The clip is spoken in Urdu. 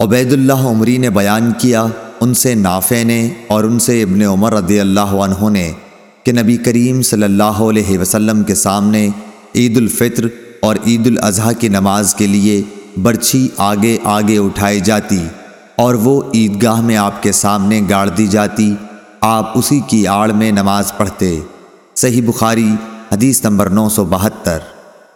عبید اللہ عمری نے بیان کیا، ان سے نافع نے اور ان سے ابن عمر رضی اللہ عنہ نے کہ نبی کریم صلی اللہ علیہ وسلم کے سامنے عید الفطر اور عید الاضحیٰ کی نماز کے لیے برچھی آگے آگے اٹھائی جاتی اور وہ عیدگاہ میں آپ کے سامنے گاڑ دی جاتی، آپ اسی کی آڑ میں نماز پڑھتے۔ صحیح بخاری، حدیث نمبر نو سو بہتر۔